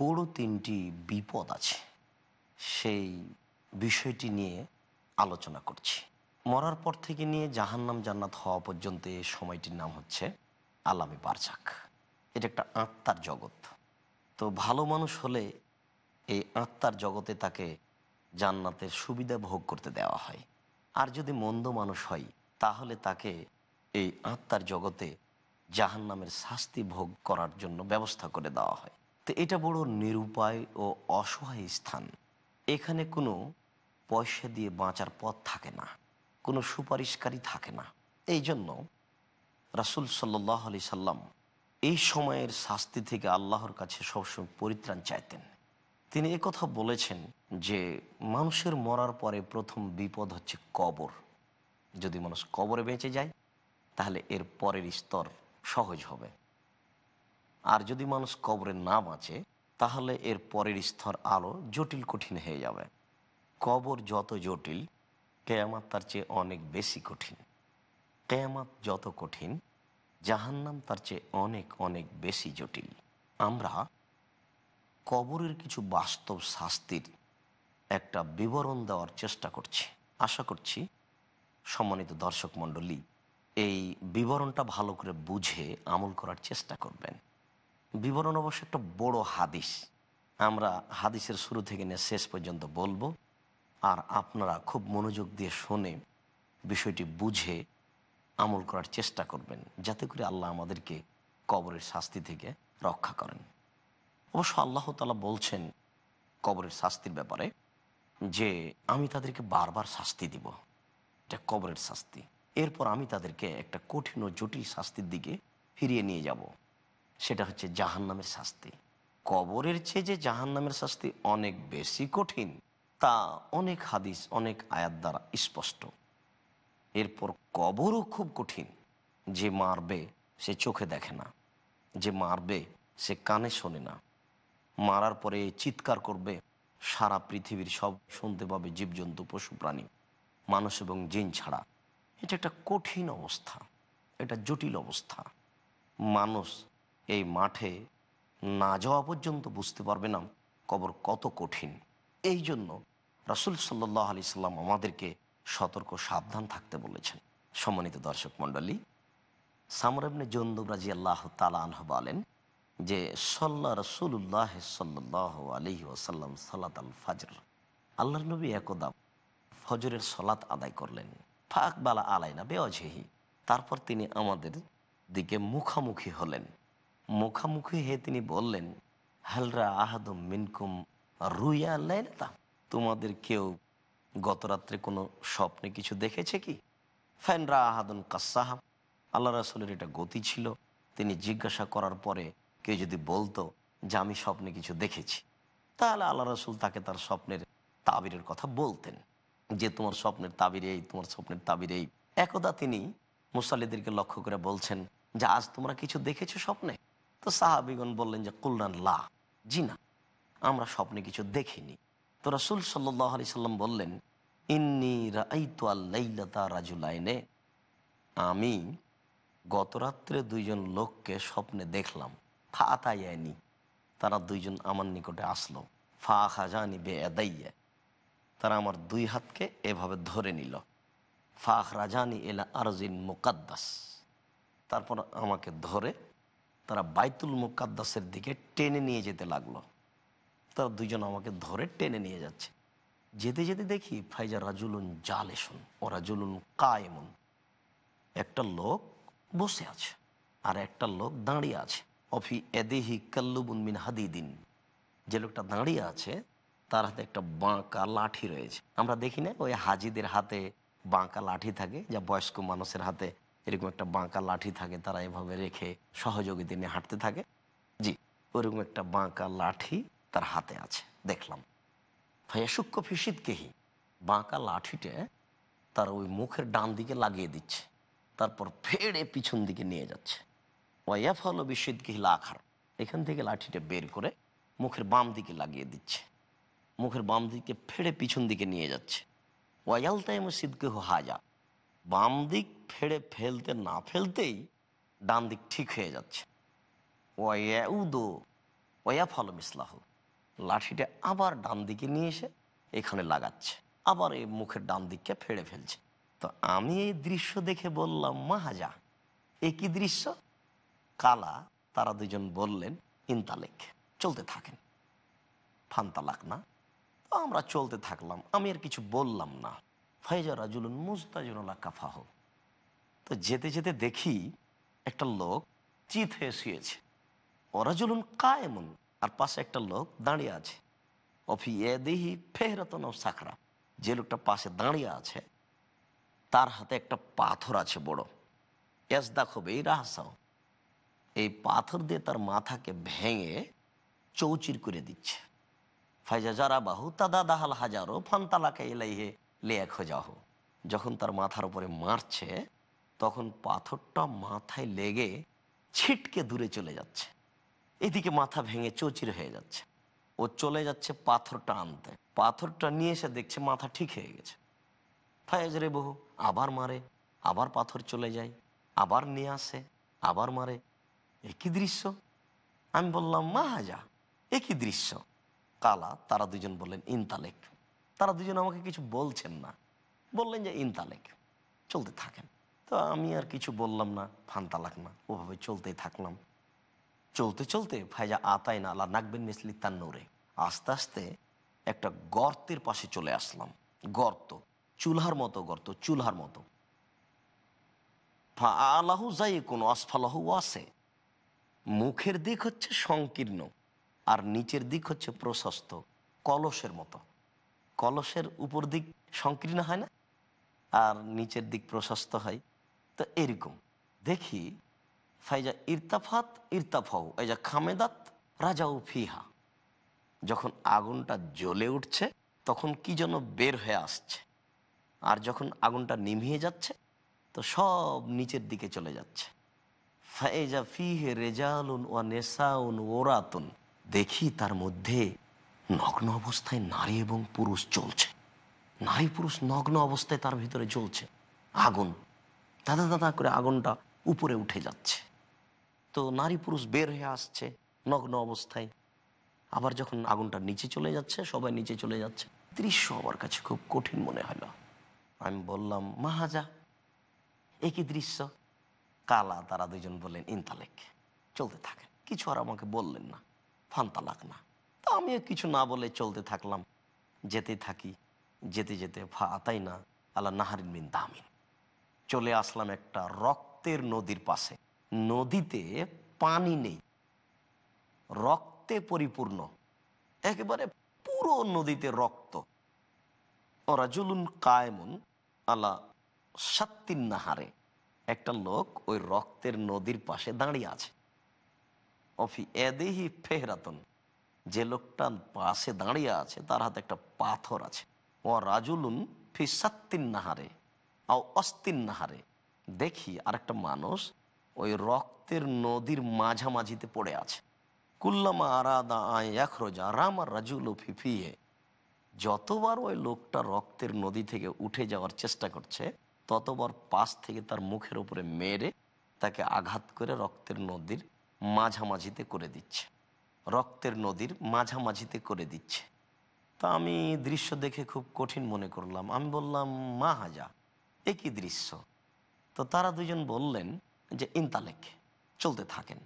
বড় তিনটি বিপদ আছে। সেই বিষয়টি নিয়ে আলোচনা করছি। মরার পর থেকে নিয়ে জাহান্নাম জান্নাত হওয়া পর্যন্ত এই সময়টির নাম হচ্ছে আলামী বারজাক। এটা একটা আত্মার জগৎ। তো ভালো মানুষ হলে এই আত্মার জগতে তাকে জান্নাতের সুবিধা ভোগ করতে দেওয়া হয়। আর যদি মন্দ মানুষ হয়, তাহলে তাকে এই আত্মার জগতে জাহান নামের শাস্তি ভোগ করার জন্য ব্যবস্থা করে দেওয়া হয়। তো এটা বড় নিরুপায় ও অসহায় স্থান। এখানে কোনো পয়সা দিয়ে বাঁচার পথ থাকে না, কোনো সুপারিশকারী থাকে না। এই জন্য রাসুল সাল্লাহ আলি সাল্লাম এই সময়ের শাস্তি থেকে আল্লাহর কাছে সবসময় পরিত্রাণ চাইতেন। তিনি কথা বলেছেন যে, মানুষের মরার পরে প্রথম বিপদ হচ্ছে কবর। যদি মানুষ কবরে বেঁচে যায়, তাহলে এর পরের স্তর সহজ হবে। আর যদি মানুষ কবরে না বাঁচে, তাহলে এর পরের স্তর আলো জটিল কঠিন হয়ে যাবে। কবর যত জটিল, কেয়ামাত তার চেয়ে অনেক বেশি কঠিন। কেয়ামাত যত কঠিন, জাহান্নাম তার চেয়ে অনেক অনেক বেশি জটিল। আমরা কবরের কিছু বাস্তব শাস্তির একটা বিবরণ দেওয়ার চেষ্টা করছি। আশা করছি সম্মানিত দর্শক মণ্ডলী, এই বিবরণটা ভালো করে বুঝে আমল করার চেষ্টা করবেন। বিবরণ অবশ্য একটা বড় হাদিস। আমরা হাদিসের শুরু থেকে নিয়ে শেষ পর্যন্ত বলব। আর আপনারা খুব মনোযোগ দিয়ে শোনে বিষয়টি বুঝে আমল করার চেষ্টা করবেন। যাতে করে আল্লাহ আমাদেরকে কবরের শাস্তি থেকে রক্ষা করেন। অবশ্য আল্লাহ তালা বলছেন কবরের শাস্তির ব্যাপারে যে, আমি তাদেরকে বারবার শাস্তি দিব। এটা কবরের শাস্তি। এরপর আমি তাদেরকে একটা কঠিন ও জটিল শাস্তির দিকে ফিরিয়ে নিয়ে যাব। সেটা হচ্ছে জাহান্নামের শাস্তি। কবরের চেয়ে যে জাহান্নামের শাস্তি অনেক বেশি কঠিন, তা অনেক হাদিস, অনেক আয়াত দ্বারা স্পষ্ট। এরপর কবরও খুব কঠিন। যে মারবে, সে চোখে দেখে না। যে মারবে, সে কানে শোনে না। মারার পরে চিৎকার করবে, সারা পৃথিবীর সব শুনতে পাবে জীবজন্তু, পশু, প্রাণী, মানুষ এবং জিন ছাড়া। এটা একটা কঠিন অবস্থা। এটা জটিল অবস্থা। মানুষ এই মাঠে না যাওয়া পর্যন্ত বুঝতে পারবে না কবর কত কঠিন। এই জন্য রাসুল সাল্লাহ আলি সাল্লাম আমাদেরকে সতর্ক, সাবধান থাকতে বলেছেন। সম্মানিত দর্শক মণ্ডলী সামরাবনে জন্দুব রাজি আল্লাহ তালাহ বলেন যে, সল্লা রসুল্লাহ সাল্লাহ আলহি ওসাল্লাম সাল্লাত আল ফাজর। আল্লাহর নবী একদা ফজরের সলাত আদায় করলেন। ফাঁক বালা আলাইনা বেঅঝেহি তারপর তিনি আমাদের দিকে মুখামুখি হলেন। মুখামুখি হয়ে তিনি বললেন হালরা আহাদম মিনকুম রুইয়া আল্লাহ তোমাদের কেউ গত রাত্রে কোনো স্বপ্নে কিছু দেখেছে কি? ফ্যানরা আহাদন কাসাহাব আল্লাহ রাসুলের এটা গতি ছিল। তিনি জিজ্ঞাসা করার পরে কেউ যদি বলতো যে, আমি স্বপ্নে কিছু দেখেছি। তাহলে আল্লাহ রসুল তাকে তার স্বপ্নের তাবিরের কথা বলতেন যে, তোমার স্বপ্নের তাবির এই, তোমার স্বপ্নের তাবির এই। একদা তিনি মুসাল্লিদেরকে লক্ষ্য করে বলছেন যে, আজ তোমরা কিছু দেখেছ স্বপ্নে? তো সাহাবিগণ বললেন যে, কুলরান লা জি না আমরা স্বপ্নে কিছু দেখিনি। তো রসুল সাল্লাহ আলি সাল্লাম বললেন, ইন্নি রাইতা রাজুলাইনে, আমি গতরাত্রে দুইজন লোককে স্বপ্নে দেখলাম ফা আতাইনি তারা দুইজন আমার নিকটে আসলো ফা খাজানি বে এদাইয়া তারা আমার দুই হাতকে এভাবে ধরে নিল ফাখ রাজানি এলা আরজিন মুকাদ্দাস, তারপর আমাকে ধরে তারা বাইতুল মুকাদ্দাসের দিকে টেনে নিয়ে যেতে লাগল। তারা দুজন আমাকে ধরে টেনে নিয়ে যাচ্ছে। যেতে যেতে দেখি ফাইজা রাজুলুন জালেসুন ও রাজুলুন কায়েমুন। একটা লোক বসে আছে আর একটা লোক দাঁড়িয়ে আছে। অফি এদেহি কাল্লুবুন মিন হাদিদিন। যে লোকটা দাঁড়িয়ে আছে, তার হাতে একটা বাঁকা লাঠি রয়েছে। আমরা দেখি না, ওই হাজিদের হাতে বাঁকা লাঠি থাকে, যা বয়স্ক মানুষের হাতে এরকম একটা বাঁকা লাঠি থাকে, তারা এভাবে রেখে সহযোগিতা নিয়ে হাঁটতে থাকে। জি, ওরকম একটা বাঁকা লাঠি তার হাতে আছে, দেখলাম। ভাইয়া, সূক্ষ্ম ফিসিদকেহি বাঁকা লাঠিটা তার ওই মুখের ডান দিকে লাগিয়ে দিচ্ছে, তারপর ফেড়ে পিছন দিকে নিয়ে যাচ্ছে। ওয়াইফ হলো বিশ্বদকেহি লাখার এখান থেকে লাঠিটা বের করে মুখের বাম দিকে লাগিয়ে দিচ্ছে। মুখের বাম দিকে ফেড়ে পিছন দিকে নিয়ে যাচ্ছে। ওয়াইয়াল তাই সিদ্কেহ হাজা বাম দিক ফেড়ে ফেলতে না ফেলতেই ডান দিক ঠিক হয়ে যাচ্ছে। ওয়াউদো ওয়া ফল মিসলাহ। লাঠিটা আবার ডান দিকে নিয়ে এসে এখানে লাগাচ্ছে, আবার এই মুখের ডান দিককে ফেড়ে ফেলছে। তো আমি এই দৃশ্য দেখে বললাম, মাহাজা, এ কি দৃশ্য? কালা, তারা দুজন বললেন, ইন্তালেক, চলতে থাকেন। ফান্তালাক না? তো আমরা চলতে থাকলাম, আমি আর কিছু বললাম না। ফাইজা রাজুলুন মুস্তাজুল্লাহ কাফাহ। তো যেতে যেতে দেখি একটা লোক চিত হয়ে শুয়েছে। ওরাজুলুন কায়েমন, আর পাশে একটা লোক দাঁড়িয়ে আছে। অফি এ দেহি ফেহরতন সাখরা যে লোকটা পাশে দাঁড়িয়ে আছে, তার হাতে একটা পাথর আছে বড়। এস দেখো এই রাহাসাও এই পাথর দিয়ে তার মাথাকে ভেঙে চৌচির করে দিচ্ছে। ফাইজা যারা বাহু তাদা দাহাল হাজারো ফান্তালাকে এলাইহে লেয়া খোঁজাহ যখন তার মাথার উপরে মারছে, তখন পাথরটা মাথায় লেগে ছিটকে দূরে চলে যাচ্ছে। এদিকে মাথা ভেঙে চৌচির হয়ে যাচ্ছে। ও চলে যাচ্ছে পাথরটা আনতে। পাথরটা নিয়ে এসে দেখছে মাথা ঠিক হয়ে গেছে। ফায়াজ রে বহু, আবার মারে, আবার পাথর চলে যায়, আবার নিয়ে আসে, আবার মারে। একই দৃশ্য। আমি বললাম মাহাজা একই দৃশ্য। কালা, তারা দুজন বললেন, ইনতালেক। তারা দুজন আমাকে কিছু বলছেন না। বললেন যে ইনতালেক চলতে থাকেন। তো আমি আর কিছু বললাম না ফান্তালাক না, ওভাবে চলতেই থাকলাম। চলতে চলতে ফাইজা আতাই না আল্লাহ নাকবেন মিসলি তার নূরে। আস্তে আস্তে একটা গর্তের পাশে চলে আসলাম। গর্ত, চুলহার মতো গর্ত, চুলহার মতো। আলাহু যাই কোনো আসফালাহু আছে মুখের দিক হচ্ছে সংকীর্ণ, আর নিচের দিক হচ্ছে প্রশস্ত, কলসের মতো। কলসের উপর দিক সংকীর্ণ হয় না আর নিচের দিক প্রশস্ত হয়। তো এরকম। দেখি, ফাইজা ইরতাফাত ইরতাফাও এই যা খামেদাত রাজাউ ফিহা। যখন আগুনটা জ্বলে উঠছে, তখন কি যেন বের হয়ে আসছে। আর যখন আগুনটা নিভিয়ে যাচ্ছে, তো সব নিচের দিকে চলে যাচ্ছে। ফাইজা ফিহে রেজালুন ও নেশাউন ওরাতুন। দেখি তার মধ্যে নগ্ন অবস্থায় নারী এবং পুরুষ চলছে নারী পুরুষ নগ্ন অবস্থায় তার ভিতরে চলছে আগুন। দাদা দাদা করে আগুনটা উপরে উঠে যাচ্ছে। তো নারী পুরুষ বের হয়ে আসছে নগ্ন অবস্থায়। আবার যখন আগুনটা নিচে চলে যাচ্ছে, সবাই নিচে চলে যাচ্ছে। দৃশ্য আমার কাছে খুব কঠিন মনে হলো। আমি বললাম, মাহাজা, একই দৃশ্য? কালা তারা দুজন বললেন, ইনতালেক, চলতে থাকেন কিছু আর আমাকে বললেন না। ফান্তালাক না। তা আমিও কিছু না বলে চলতে থাকলাম। যেতে থাকি, যেতে যেতে ফা আতাই না আল্লাহ নাহারিন বিন দামিন চলে আসলাম একটা রক্তের নদীর পাশে। নদীতে পানি নেই। রক্তে পরিপূর্ণ। একেবারে পুরো নদীতে রক্ত। ওরা জুলুন কায়মন আল্লাহ সাত্তিন নাহারে। একটা লোক ওই রক্তের নদীর পাশে দাঁড়িয়ে আছে। অফি এদেহি ফেহরাতন। যে লোকটা পাশে দাঁড়িয়ে আছে, তার হাতে একটা পাথর আছে। ও রাজুলুন ফি সাত্তিন নাহারে, আও অস্তিন নাহারে। দেখি আরেকটা মানুষ ওই রক্তের নদীর মাঝামাঝিতে পড়ে আছে। কুল্লামা আরাদা আয় একরোজা রাম রাজুল ফিফিয়ে যতবার ওই লোকটা রক্তের নদী থেকে উঠে যাওয়ার চেষ্টা করছে, ততবার পাশ থেকে তার মুখের উপরে মেরে তাকে আঘাত করে রক্তের নদীর মাঝামাঝিতে করে দিচ্ছে। রক্তের নদীর মাঝামাঝিতে করে দিচ্ছে। তা আমি দৃশ্য দেখে খুব কঠিন মনে করলাম। আমি বললাম, মা হাজা একই দৃশ্য? তো তারা দুজন বললেন যে ইনতালেক চলতে থাকেন।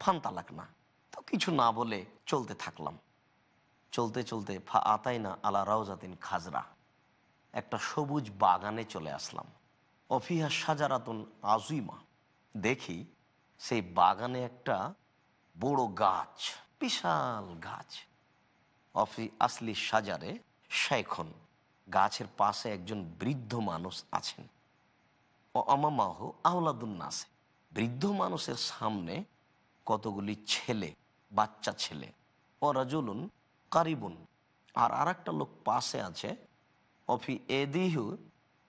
ফান তালাক না। তো কিছু না বলে চলতে থাকলাম। চলতে চলতে ফা আতাই না আলা রাউজাতিন খাজরা, একটা সবুজ বাগানে চলে আসলাম। অফিহা সাজারাতুন আজুইমা দেখি সেই বাগানে একটা বড় গাছ। বিশাল গাছ। অফি আসলি সাজারে শেখন গাছের পাশে একজন বৃদ্ধ মানুষ আছেন। ও আমামাহ আহলাদুন্নাসে বৃদ্ধ মানুষের সামনে কতগুলি ছেলে, বাচ্চা ছেলে। ও রাজুলুন কারিবুন। আর আর একটা লোক পাশে আছে, অফি এদিহু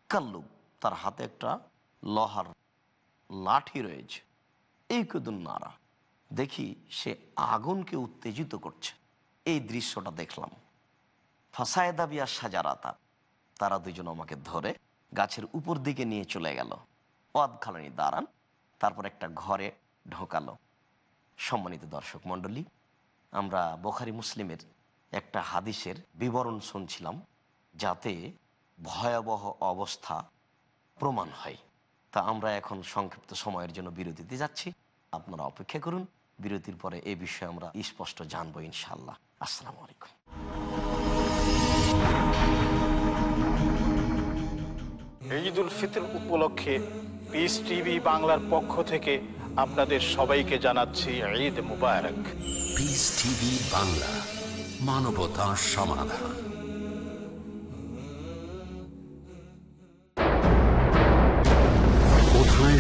কাল্লুব। তার হাতে একটা লোহার লাঠি রয়েছে। এই কুদুন নারা। দেখি সে আগুনকে উত্তেজিত করছে। এই দৃশ্যটা দেখলাম। ফাসায়দাবিয়া সাজারাতা, তারা দুজন আমাকে ধরে গাছের উপর দিকে নিয়ে চলে গেল। অদ খালানি দাঁড়ান, তারপর একটা ঘরে ঢোকালো। সম্মানিত দর্শক মণ্ডলী, আমরা বোখারি মুসলিমের একটা হাদিসের বিবরণ শুনছিলাম, যাতে ভয়াবহ অবস্থা প্রমাণ হয়। তা আমরা এখন সংক্ষিপ্ত সময়ের জন্য বিরতিতে যাচ্ছি। আপনারা অপেক্ষা করুন বিরতির পরে এ বিষয়ে আমরা স্পষ্ট জানব ইনশাল্লাহ আসসালামু আলাইকুম। ঈদ উল ফিতর উপলক্ষে পিস টিভি বাংলার পক্ষ থেকে আপনাদের সবাইকে জানাচ্ছি ঈদ মুবারক। পিস টিভি বাংলা মানবতা সমাধান।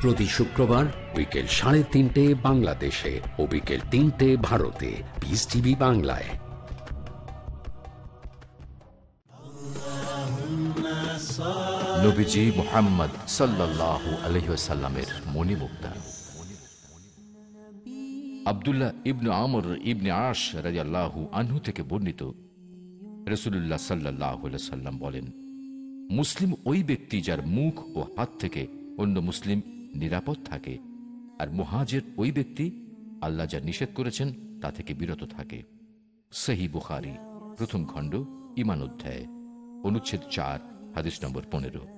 প্রতি শুক্রবার বিকেল সাড়ে তিনটে বাংলাদেশে ও বিকেল তিনটে ভারতে পিস টিভি বাংলায়। মোহাম্মদ সাল্লাহ আলহিসাল্লামের মণিমুক্তা। আবদুল্লাহ ইবনু আমর ইবনে আশ আনহু থেকে বর্ণিত সাল্লাম বলেন, মুসলিম ওই ব্যক্তি যার মুখ ও হাত থেকে অন্য মুসলিম নিরাপদ থাকে। আর মুহাজের ওই ব্যক্তি আল্লাহ যা নিষেধ করেছেন, তা থেকে বিরত থাকে। সেহি বুখারি, প্রথম খণ্ড, ইমান অধ্যায়, অনুচ্ছেদ চার, হাদিস নম্বর পনেরো।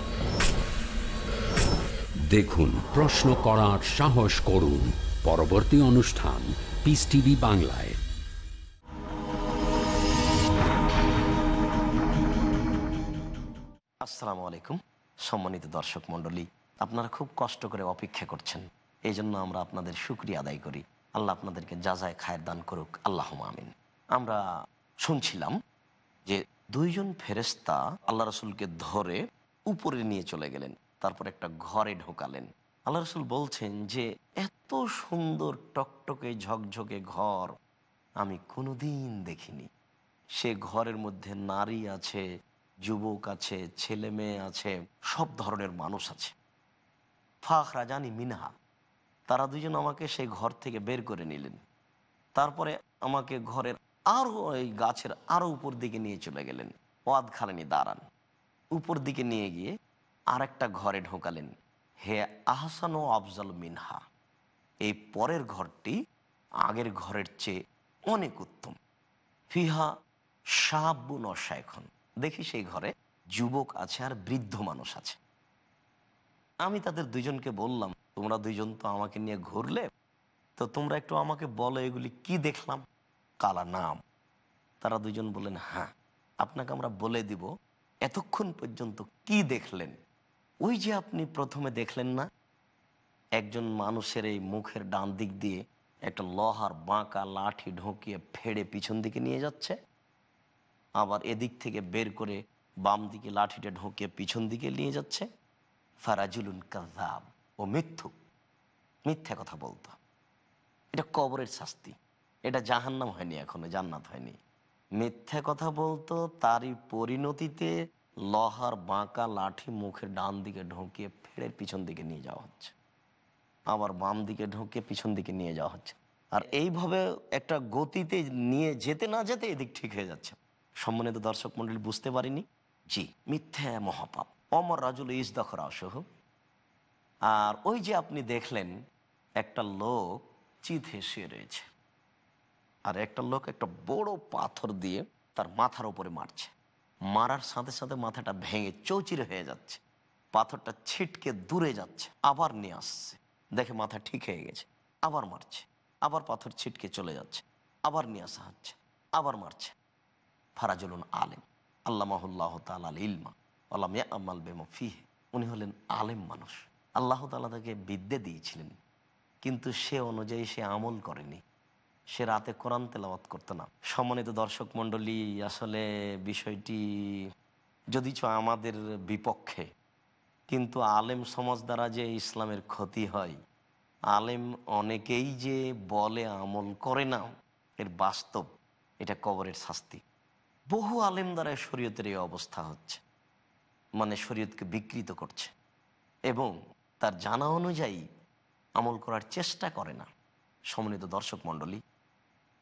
দেখুন, প্রশ্ন করার সাহস করুন। পরবর্তী অনুষ্ঠান পিস টিভি বাংলায়। আসসালামু আলাইকুম, সম্মানিত দর্শক মণ্ডলী। আপনারা খুব কষ্ট করে অপেক্ষা করছেন। এই জন্য আমরা আপনাদের সুক্রিয়া আদায় করি। আল্লাহ আপনাদেরকে যা যাজায় খায়ের দান করুক আল্লাহ আমিন। আমরা শুনছিলাম যে দুইজন ফেরেস্তা আল্লাহ রসুলকে ধরে উপরে নিয়ে চলে গেলেন, তারপর একটা ঘরে ঢোকালেন। আল্লাহ রসুল বলছেন যে, এত সুন্দর টকটকে ঝকঝকে ঘর আমি কোনোদিন দেখিনি। সে ঘরের মধ্যে নারী আছে, যুবক আছে, ছেলে মেয়ে আছে, সব ধরনের মানুষ আছে। ফাখ রাজানি মিনহা। তারা দুজন আমাকে সেই ঘর থেকে বের করে নিলেন। তারপরে আমাকে ঘরের আরও এই গাছের আরও উপর দিকে নিয়ে চলে গেলেন। ওয়াদ খালেনি দাঁড়ান উপর দিকে নিয়ে গিয়ে আর একটা ঘরে ঢোকালেন। হে আহসান ও আফজাল মিনহা, এই পরের ঘরটি আগের ঘরের চেয়ে অনেক উত্তম। ফিহা সাবুন এখন দেখি সেই ঘরে যুবক আছে আর বৃদ্ধ মানুষ আছে। আমি তাদের দুজনকে বললাম, তোমরা দুইজন তো আমাকে নিয়ে ঘুরলে, তো তোমরা একটু আমাকে বলো এগুলি কি দেখলাম? কালা নাম। তারা দুজন বললেন হ্যাঁ আপনাকে আমরা বলে দিব এতক্ষণ পর্যন্ত কি দেখলেন? ওই যে আপনি প্রথমে দেখলেন না? একজন মানুষের এই মুখের ডান দিক দিয়ে একটা লোহার বাঁকা লাঠি ঢোকিয়ে ফেড়ে পিছন দিকে নিয়ে যাচ্ছে। আবার এদিক থেকে বের করে বাম দিকে লাঠিটা ঢোকিয়ে পিছন দিকে নিয়ে যাচ্ছে। ফারাজুলুন কাজাব ও মিথ্যু। মিথ্যা কথা বলতো। এটা কবরের শাস্তি। এটা জাহান্নাম হয়নি এখনও, জান্নাত হয়নি। মিথ্যা কথা বলতো, তারই পরিণতিতে লহার বাঁকা লাঠি মুখের ডান দিকে ঢোকিয়ে ফেড়ের পিছন দিকে নিয়ে যাওয়া হচ্ছে। আবার বাম দিকে ঢোকিয়ে পিছন দিকে নিয়ে যাওয়া হচ্ছে। আর এইভাবে একটা গতিতে নিয়ে যেতে না যেতে এদিক ঠিক হয়ে যাচ্ছে। সম্মানিত দর্শক মন্ডলী বুঝতে পারিনি? জি, মিথ্যা মহাপাপ। অমর রাজুল ইসদখর আসহ আর ওই যে আপনি দেখলেন, একটা লোক চিথে শুয়ে রয়েছে। আর একটা লোক একটা বড় পাথর দিয়ে তার মাথার উপরে মারছে। মারার সাথে সাথে মাথাটা ভেঙে চৌচিরে হয়ে যাচ্ছে। পাথরটা ছিটকে দূরে যাচ্ছে। আবার নিয়ে আসছে। দেখে মাথা ঠিক হয়ে গেছে। আবার মারছে। আবার পাথর ছিটকে চলে যাচ্ছে। আবার নিয়ে আসা হচ্ছে। আবার মারছে। ফারাজুলুন আলেম। আল্লামাহুল্লাহ তাল আল ইলমা ফিহে। উনি হলেন আলেম মানুষ। আল্লাহ তালা তাকে বিদ্যে দিয়েছিলেন। কিন্তু সে অনুযায়ী সে আমল করেনি। সে রাতে কোরআন তেলাওয়াত করতো না। সম্মানিত দর্শক মণ্ডলী, আসলে বিষয়টি যদিচ আমাদের বিপক্ষে, কিন্তু আলেম সমাজ দ্বারা যে ইসলামের ক্ষতি হয়, আলেম অনেকেই যে বলে আমল করে না, এর বাস্তব এটা কবরের শাস্তি। বহু আলেম দ্বারা শরীয়তের এই অবস্থা হচ্ছে মানে শরীয়তকে বিকৃত করছে এবং তার জানা অনুযায়ী আমল করার চেষ্টা করে না। সম্মানিত দর্শক মণ্ডলী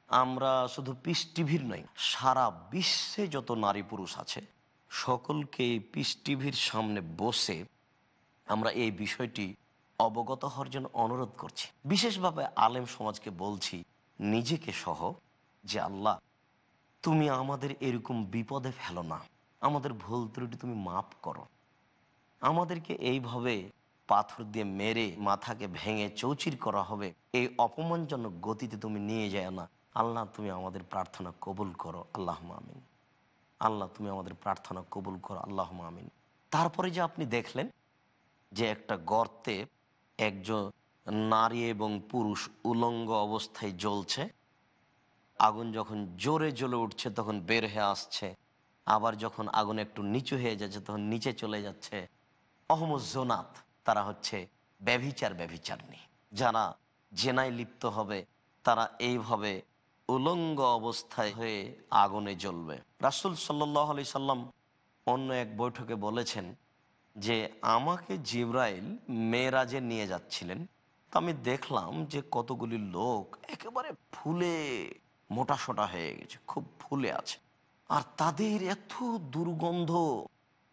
আমরা শুধু পিস টিভির নয় সারা বিশ্বে যত নারী পুরুষ আছে, সকলকে পিস টিভির সামনে বসে আমরা এই বিষয়টি অবগত হওয়ার জন্য অনুরোধ করছি। বিশেষভাবে আলেম সমাজকে বলছি, নিজেকে সহ যে আল্লাহ, তুমি আমাদের এরকম বিপদে ফেলো না, আমাদের ভুল ত্রুটি তুমি মাফ করো। আমাদেরকে এইভাবে পাথর দিয়ে মেরে মাথাকে ভেঙে চৌচির করা হবে, এই অপমানজনক গতিতে তুমি নিয়ে যায় না। আল্লাহ, তুমি আমাদের প্রার্থনা কবুল করো আল্লাহ আমিন। আল্লাহ, তুমি আমাদের প্রার্থনা কবুল করো আল্লাহ আমিন। তারপরে যে আপনি দেখলেন যে একটা গর্তে একজন নারী এবং পুরুষ উলঙ্গ অবস্থায় জ্বলছে, আগুন যখন জোরে জ্বলে উঠছে তখন বের হয়ে আসছে, আবার যখন আগুন একটু নিচু হয়ে যাচ্ছে তখন নিচে চলে যাচ্ছে। অহমজোনাথ তারা হচ্ছে ব্যভিচার ব্যভিচারনি যারা জেনায় লিপ্ত হবে, তারা এইভাবে উলঙ্গ অবস্থায় হয়ে আগুনে জ্বলবে। রাসুল সাল্লাহ আলি সাল্লাম অন্য এক বৈঠকে বলেছেন যে, আমাকে জিব্রাইল মেয়েরাজে নিয়ে যাচ্ছিলেন। তা আমি দেখলাম যে কতগুলি লোক একেবারে ফুলে মোটা সোটা হয়ে গেছে, খুব ফুলে আছে। আর তাদের এত দুর্গন্ধ।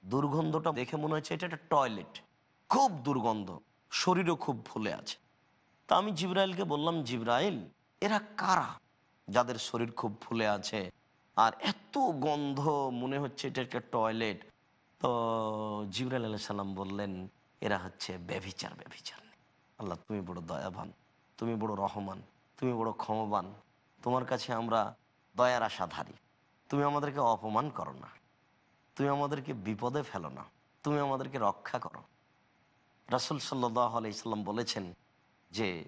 দুর্গন্ধটা দেখে মনে হচ্ছে এটা একটা টয়লেট। খুব দুর্গন্ধ। শরীরও খুব ফুলে আছে। তা আমি জিব্রাইলকে বললাম, জিব্রাইল, এরা কারা? যাদের শরীর খুব ফুলে আছে। আর এত গন্ধ, মনে হচ্ছে এটা একটা টয়লেট তো জিবরাইল আলাহ সাল্লাম বললেন, এরা হচ্ছে ব্যভিচার ব্যভিচার। আল্লাহ, তুমি বড় দয়াবান, তুমি বড় রহমান, তুমি বড় ক্ষমবান। তোমার কাছে আমরা দয়ার আশাধারী। তুমি আমাদেরকে অপমান করো না। তুমি আমাদেরকে বিপদে ফেলো না। তুমি আমাদেরকে রক্ষা করো। রাসুল সাল্লাহ আলাইসাল্লাম বলেছেন যে,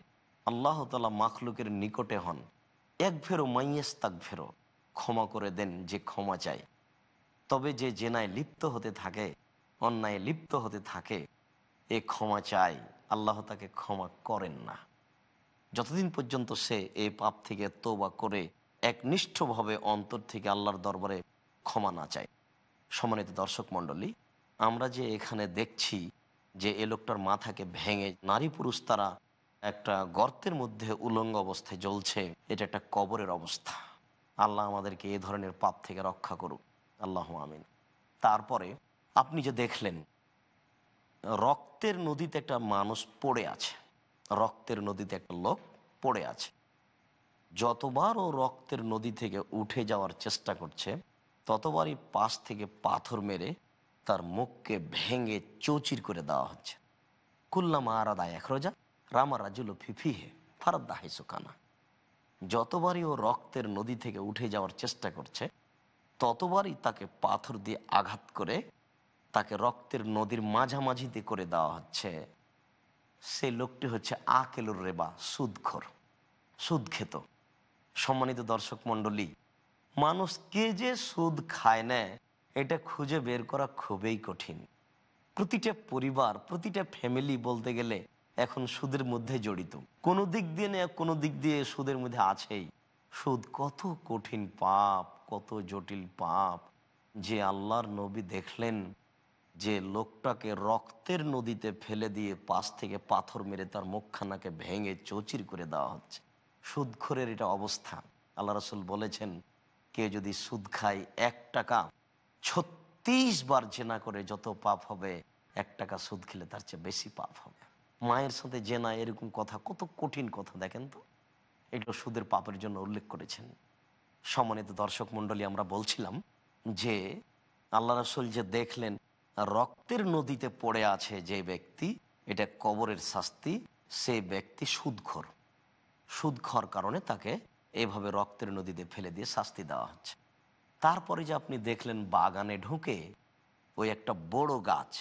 আল্লাহ তালা মাখলুকের নিকটে হন। এক ফেরো, মাইয়েস তাক ফেরো। ক্ষমা করে দেন যে ক্ষমা চায়। তবে যে জেনায় লিপ্ত হতে থাকে, অন্যায় লিপ্ত হতে থাকে, এ ক্ষমা চায়। আল্লাহ তাকে ক্ষমা করেন না। যতদিন পর্যন্ত সে এই পাপ থেকে তোবা করে একনিষ্ঠভাবে অন্তর থেকে আল্লাহর দরবারে ক্ষমা না চায়। সম্মানিত দর্শক মণ্ডলী, আমরা যে এখানে দেখছি যে এ লোকটার মাথাকে ভেঙে নারী পুরুষ তারা একটা গর্তের মধ্যে উলঙ্গ অবস্থায় জ্বলছে। এটা একটা কবরের অবস্থা। আল্লাহ আমাদেরকে এ ধরনের পাপ থেকে রক্ষা করুক। আল্লাহ আমিন। তারপরে আপনি যে দেখলেন, রক্তের নদীতে একটা মানুষ পড়ে আছে। রক্তের নদীতে একটা লোক পড়ে আছে। যতবার ও রক্তের নদী থেকে উঠে যাওয়ার চেষ্টা করছে, ততবারই পাশ থেকে পাথর মেরে তার মুখকে ভেঙে চৌচির করে দেওয়া হচ্ছে। কুল্লামা এক রোজা রামা রাজুল ফিফিহে ফারাদ্দাহে সুকানা। যতবারই ও রক্তের নদী থেকে উঠে যাওয়ার চেষ্টা করছে, ততবারই তাকে পাথর দিয়ে আঘাত করে তাকে রক্তের নদীর মাঝামাঝিতে করে দেওয়া হচ্ছে। সেই লোকটি হচ্ছে আকেলুর রেবা সুদখোর সুদ খেত সম্মানিত দর্শক মণ্ডলী, মানুষ কে যে সুদ খায় না, এটা খুঁজে বের করা খুবই কঠিন। প্রতিটা পরিবার, প্রতিটা ফ্যামিলি বলতে গেলে এখন সুদের মধ্যে জড়িত। কোনো দিক দিয়ে না, কোনো দিক দিয়ে সুদের মধ্যে আছেই। সুদ কত কঠিন পাপ, কত জটিল পাপ। যে আল্লাহর নবী দেখলেন যে লোকটাকে রক্তের নদীতে ফেলে দিয়ে পাশ থেকে পাথর মেরে তার মুখখানাকে ভেঙে চৌচির করে দেওয়া হচ্ছে। সুদখোরের এটা অবস্থা। আল্লাহ রসুল বলেছেন, কে যদি সুদ খায় এক টাকা, ছত্রিশ বার জেনা করে যত পাপ হবে, এক টাকা সুদ খেলে তার চেয়ে বেশি পাপ হবে। মায়ের সাথে জেনা এরকম কথা কত কঠিন কথা, দেখেন তো? এগুলো সুদের পাপের জন্য উল্লেখ করেছেন। সম্মানিত দর্শক মণ্ডলী, আমরা বলছিলাম যে আল্লাহ রসুল যে দেখলেন, রক্তের নদীতে পড়ে আছে যে ব্যক্তি, এটা কবরের শাস্তি, সে ব্যক্তি সুদখোর। সুদখর কারণে তাকে এভাবে রক্তের নদীতে ফেলে দিয়ে শাস্তি দেওয়া হচ্ছে। তারপরে যে আপনি দেখলেন বাগানে ঢুকে ওই একটা বড় গাছ,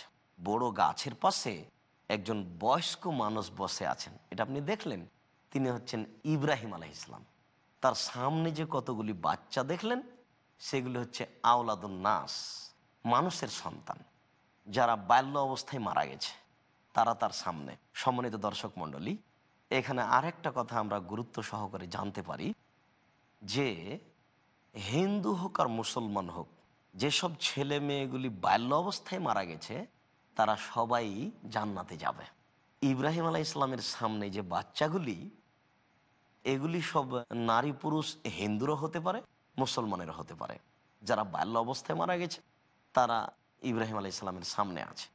বড় গাছের পাশে একজন বয়স্ক মানুষ বসে আছেন। এটা আপনি দেখলেন? তিনি হচ্ছেন ইব্রাহিম আলহ ইসলাম তার সামনে যে কতগুলি বাচ্চা দেখলেন, সেগুলি হচ্ছে আওলাদুন নাস, মানুষের সন্তান। যারা বাল্য অবস্থায় মারা গেছে, তারা তার সামনে। সম্মানিত দর্শক মণ্ডলী, এখানে আরেকটা কথা আমরা গুরুত্ব সহকারে জানতে পারি, যে হিন্দু হোক আর মুসলমান হোক, যেসব ছেলে মেয়েগুলি বাল্য অবস্থায় মারা গেছে তারা সবাই জান্নাতে যাবে। ইব্রাহিম আলাহ ইসলামের সামনে যে বাচ্চাগুলি, এগুলি সব নারী পুরুষ হিন্দুরও হতে পারে, মুসলমানেরও হতে পারে। যারা বাল্য অবস্থায় মারা গেছে, তারা ইব্রাহিম আলাহ ইসলামের সামনে আছে।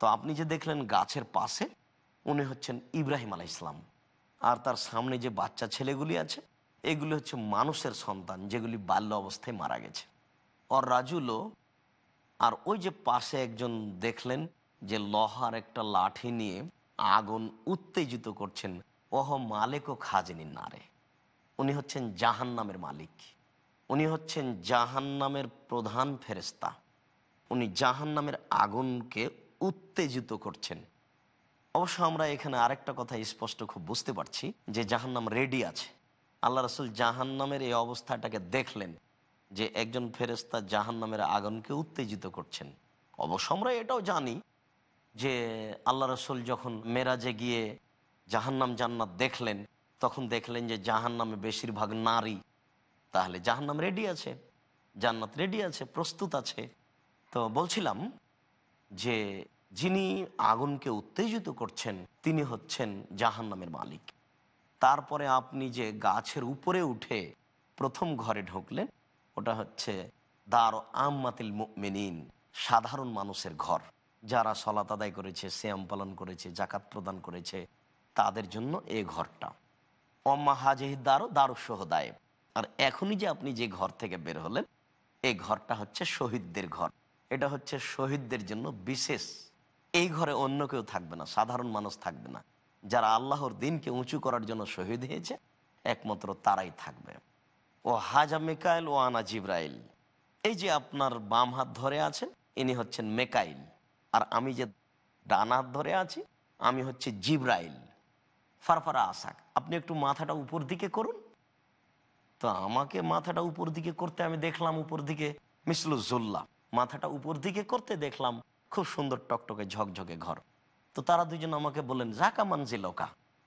তো আপনি যে দেখলেন গাছের পাশে, উনি হচ্ছেন ইব্রাহিম আলাহ ইসলাম আর তার সামনে যে বাচ্চা ছেলেগুলি আছে, এগুলি হচ্ছে মানুষের সন্তান, যেগুলি বাল্য অবস্থায় মারা গেছে। অর রাজুলো আর ওই যে পাশে একজন দেখলেন যে লোহার একটা লাঠি নিয়ে আগুন উত্তেজিত করছেন, ওহ মালিক ও খাজেনিন নারে। উনি হচ্ছেন জাহান নামের মালিক। উনি হচ্ছেন জাহান নামের প্রধান ফেরেস্তা উনি জাহান নামের আগুনকে উত্তেজিত করছেন। অবশ্য আমরা এখানে আরেকটা কথা স্পষ্ট খুব বুঝতে পারছি যে জাহান্নাম রেডি আছে। আল্লাহ রসুল জাহান্নামের এই অবস্থাটাকে দেখলেন। যে একজন ফেরেস্তা জাহান্নামের আগুনকে উত্তেজিত করছেন। অবশ্য আমরা এটাও জানি যে আল্লাহ রসুল যখন মেরাজে গিয়ে জাহান্নাম জান্নাত দেখলেন, তখন দেখলেন যে জাহান্নামে বেশিরভাগ নারী। তাহলে জাহান্নাম রেডি আছে, জান্নাত রেডি আছে, প্রস্তুত আছে। তো বলছিলাম যে যিনি আগুনকে উত্তেজিত করছেন, তিনি হচ্ছেন জাহান্নামের মালিক। তারপরে আপনি যে গাছের উপরে উঠে প্রথম ঘরে ঢুকলেন ওটা হচ্ছে দার আম্মাতিল মেনিন সাধারণ মানুষের ঘর। যারা সলাত আদায় করেছে শ্যাম পালন করেছে জাকাত প্রদান করেছে, তাদের জন্য এই ঘরটা। অম্মা হাজিহিদ দারো সোহদায়েব আর এখনই যে আপনি যে ঘর থেকে বের হলেন, এই ঘরটা হচ্ছে শহীদদের ঘর। এটা হচ্ছে শহীদদের জন্য বিশেষ। এই ঘরে অন্য কেউ থাকবে না, সাধারণ মানুষ থাকবে না। যারা আল্লাহর দিনকে উঁচু করার জন্য শহীদ হয়েছে, একমাত্র তারাই থাকবে। ও হাজা মেকাইল ও আনা জিব্রাইল। এই যে আপনার বাম হাত ধরে আছেন ইনি হচ্ছেন মেকাইল। আর আমি যে ডান হাত ধরে আছি, আমি হচ্ছে জিব্রাইল। ফারফারা আসাক, আপনি একটু মাথাটা উপর দিকে করুন। তো আমাকে মাথাটা উপর দিকে করতে আমি দেখলাম উপর দিকে মিসলু জুল্লা মাথাটা উপর দিকে করতে দেখলাম খুব সুন্দর টকটকে ঝকঝকে ঘর। তো তারা দুজন আমাকে বললেন জাকা মানজিলকা,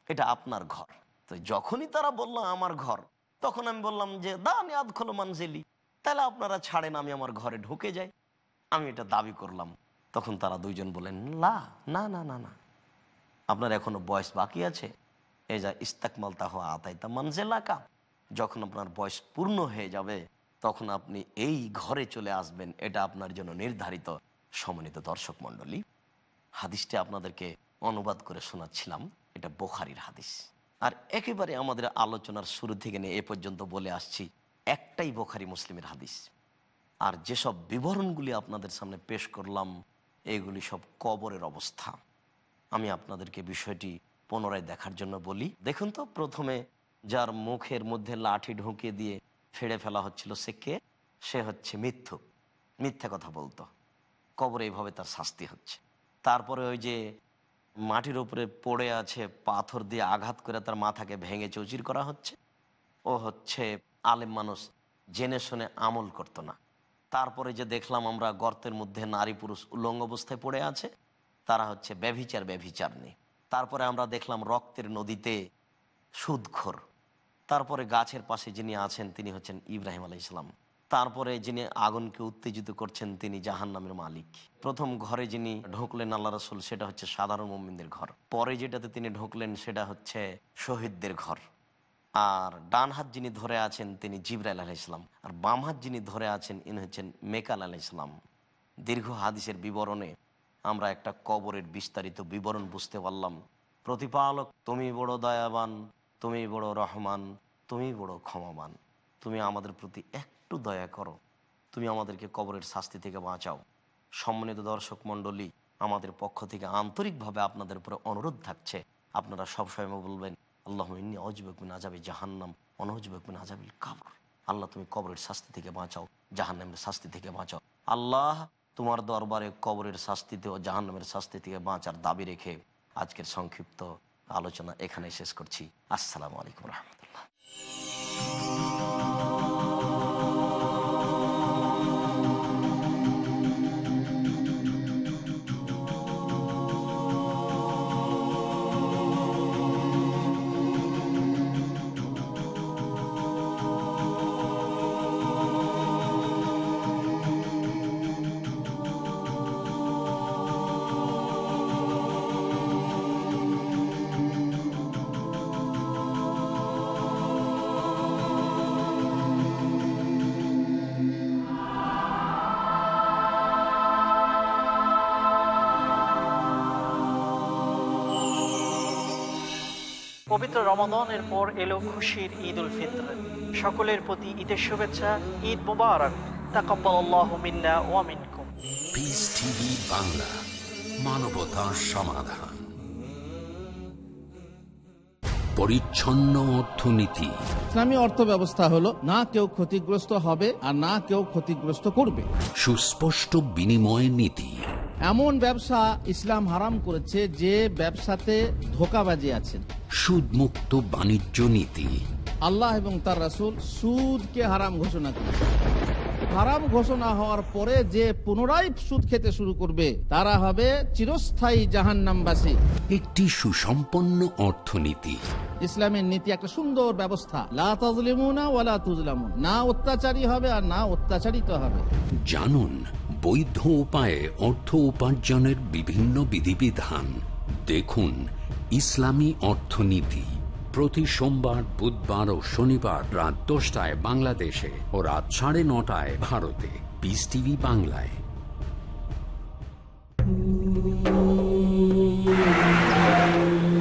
এটা আপনার ঘর। তো যখনই তারা বলল, আমার ঘর তখন আমি বললাম যে দা আমি আধ খোলো মানজিলি। তাহলে আপনারা ছাড়েন, আমি আমার ঘরে ঢুকে যাই। আমি এটা দাবি করলাম। তখন তারা দুইজন বলেন লা, না না না না। আপনার এখনও বয়স বাকি আছে। এই যা ইস্তাকমাল তাহ আতাইতা মানজেলাকা। যখন আপনার বয়স পূর্ণ হয়ে যাবে, তখন আপনি এই ঘরে চলে আসবেন। এটা আপনার জন্য নির্ধারিত সমন্বিত দর্শক মণ্ডলী। হাদিসটি আপনাদেরকে অনুবাদ করে শোনাচ্ছিলাম। এটা বোখারির হাদিস। আর একেবারে আমাদের আলোচনার শুরু থেকে নিয়ে এ পর্যন্ত বলে আসছি, একটাই বোখারি মুসলিমের হাদিস। আর যেসব বিবরণগুলি আপনাদের সামনে পেশ করলাম, এগুলি সব কবরের অবস্থা। আমি আপনাদেরকে বিষয়টি পুনরায় দেখার জন্য বলি। দেখুন তো, প্রথমে যার মুখের মধ্যে লাঠি ঢুকে দিয়ে ফেড়ে ফেলা হচ্ছিল সে কে? সে হচ্ছে মিথ্যুক মিথ্যা কথা বলতো। কবরে এইভাবে তার শাস্তি হচ্ছে। তারপরে ওই যে মাটির উপরে পড়ে আছে পাথর দিয়ে আঘাত করে তার মাথাকে ভেঙে চৌচির করা হচ্ছে। ও হচ্ছে আলেম মানুষ, জেনে শুনে আমল করতো না। তারপরে যে দেখলাম আমরা গর্তের মধ্যে নারী পুরুষ উলঙ্গ অবস্থায় পড়ে আছে, তারা হচ্ছে ব্যভিচার ব্যভিচার নেই। তারপরে আমরা দেখলাম রক্তের নদীতে সুদখোর। তারপরে গাছের পাশে যিনি আছেন, তিনি হচ্ছেন ইব্রাহিম আলাই ইসলাম তারপরে যিনি আগুনকে উত্তেজিত করছেন, তিনি জাহান নামের মালিক। প্রথম ঘরে যিনি ঢুকলেন আল্লাহ রসুল, সেটা হচ্ছে সাধারণ মমিনদের ঘর। পরে যেটাতে তিনি ঢুকলেন, সেটা হচ্ছে শহীদদের ঘর। আর ডান হাত যিনি ধরে আছেন, তিনি জিবরাইল আলাহ ইসলাম আর বাম হাত যিনি ধরে আছেন, ইনি হচ্ছেন মেকাল আলাহ ইসলাম দীর্ঘ হাদিসের বিবরণে আমরা একটা কবরের বিস্তারিত বিবরণ বুঝতে পারলাম। প্রতিপালক, তুমি বড় দয়াবান, তুমি বড় রহমান, তুমি বড় ক্ষমাবান। তুমি আমাদের প্রতি একটু দয়া করো। তুমি আমাদেরকে কবরের শাস্তি থেকে বাঁচাও। সম্মানিত দর্শক মণ্ডলী, আমাদের পক্ষ থেকে আন্তরিকভাবে আপনাদের উপরে অনুরোধ থাকছে। আপনারা সবসময় বলবেন আল্লাহ ইন্নি অজবেকমিন আজাবি জাহান্নাম অনহজবেকমিন আজাবিল কাবর। আল্লাহ, তুমি কবরের শাস্তি থেকে বাঁচাও, জাহান্নামের শাস্তি থেকে বাঁচাও। আল্লাহ, তোমার দরবারে কবরের শাস্তিতে ও জাহান্নামের শাস্তি থেকে বাঁচার দাবি রেখে আজকের সংক্ষিপ্ত আলোচনা এখানে শেষ করছি। আসসালামু আলাইকুম রহমতুল্লাহ। পবিত্র রমাদনের পর এলো খুশির ঈদ উল ফিত্র। সকলের প্রতি ঈদের শুভেচ্ছা ঈদ মুবারক। তাকাব্বালাল্লাহ মিন্না ওয়া মিনকুম। পিস টিভি বাংলা মানবতার সমাধান। পরিচ্ছন্ন অর্থনীতি। ইসলামী অর্থ ব্যবস্থা হলো না কেউ ক্ষতিগ্রস্ত হবে আর না কেউ ক্ষতিগ্রস্ত করবে। সুস্পষ্ট বিনিময় নীতি। এমন ব্যবসা ইসলাম হারাম করেছে যে ব্যবসাতে ধোকাবাজি আছে। সুদমুক্ত বাণিজ্য নীতি। আল্লাহ এবং তার রাসুল সুদকে হারাম ঘোষণা করেছে। হারাম ঘোষণা হওয়ার পরে যে পুনরায় সুদ খেতে শুরু করবে তারা হবে চিরস্থায়ী জাহান্নামবাসী। একটি সুসম্পন্ন অর্থনীতি। ইসলামের নীতি একটা সুন্দর ব্যবস্থা। ওয়ালা তুজলামুন না অত্যাচারী হবে আর না অত্যাচারিত হবে। জানুন বৈধ উপায়ে অর্থ উপার্জনের বিভিন্ন বিধিবিধান। দেখুন ইসলামী অর্থনীতি। প্রতি সোমবার, বুধবার ও শনিবার রাত দশটায় বাংলাদেশে ও রাত সাড়ে নটায় ভারতে। পিস টিভি বাংলায়।